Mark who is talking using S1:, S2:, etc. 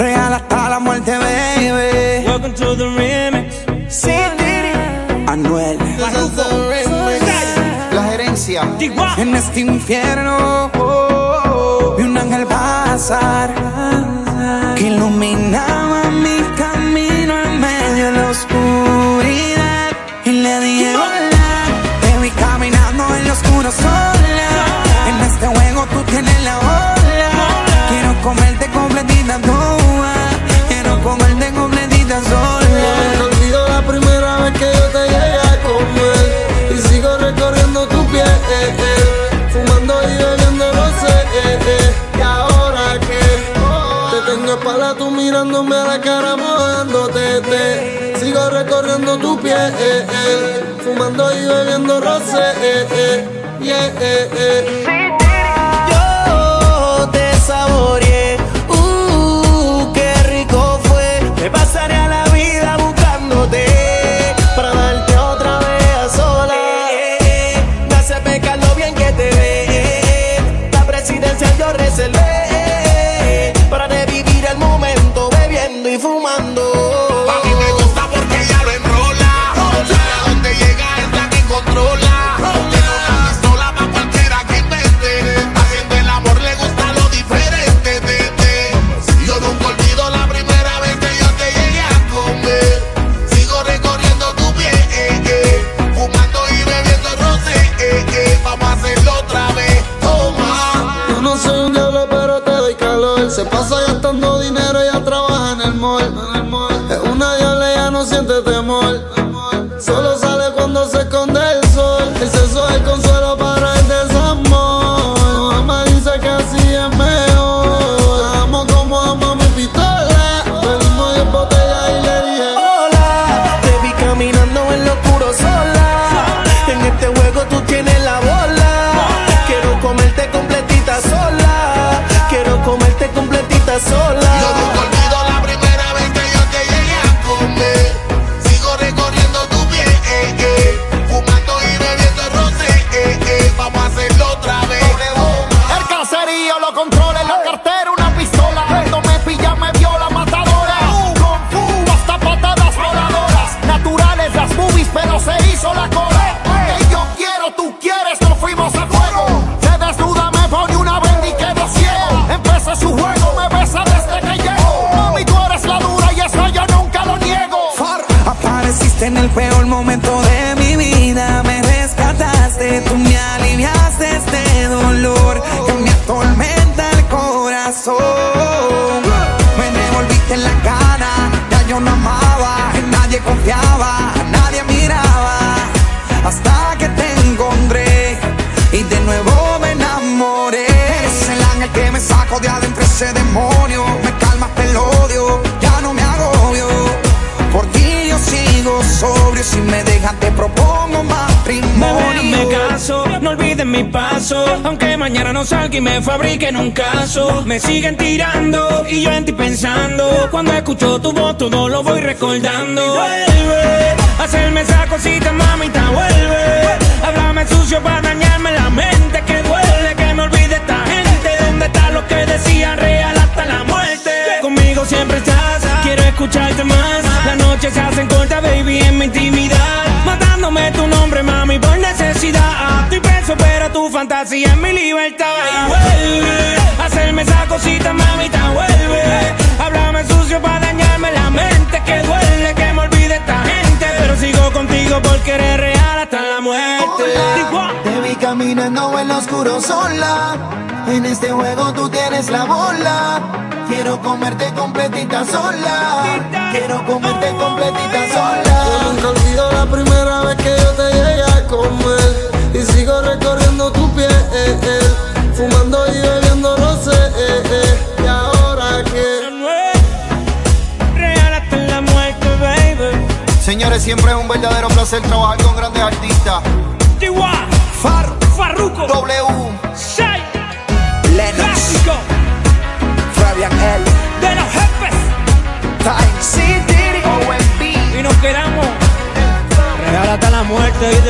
S1: Real hasta la muerte, baby.
S2: Welcome to the remix.
S1: Sí, Anuel.
S3: La gerencia.
S1: En este infierno vi un ángel pasar que iluminaba mi camino en medio de la oscuridad. Y le dije hola, te vi caminando en lo oscuro sola. En este juego tú tienes la ola. Quiero comerte completita
S4: recorriendo tu piel eh, eh, Fumando y bebiendo no sé eh, eh. Y ahora que Te tengo espalda tú mirándome a la cara mojándote te. Sigo recorriendo tu piel eh, eh. Fumando y bebiendo rosé. Yeah, gastando dinero,
S1: saco de adentro ese demonio, me calmaste el odio, ya no me agobio. Por ti yo sigo sobrio, si me dejas te propongo matrimonio.
S2: me caso, no olviden mi paso. Aunque mañana no salga y me fabriquen un caso. Me siguen tirando y yo en ti pensando. Cuando escucho tu voz, todo lo voy recordando. Vuelve hacerme esa cosita, mamita, vuelve. Háblame sucio para dañarme la mente.
S4: Caminando en lo oscuro sola. En este juego tú tienes la bola. Quiero comerte completita sola. Quiero comerte completita sola. Yo nunca olvido la primera vez que yo te llegué a comer. Y sigo recorriendo tu piel. eh, eh. Fumando y bebiendo rosé. eh, eh. Y ahora que.
S2: Real hasta la muerte, baby.
S3: Señores, siempre es un verdadero placer trabajar con grandes artistas.
S2: Farruko,
S3: W,
S2: Shai,
S1: Lennox,
S2: Clásico,
S1: Fabian L,
S2: de los jefes.
S1: Time. City, OMB,
S2: Y nos quedamos. Real hasta la muerte,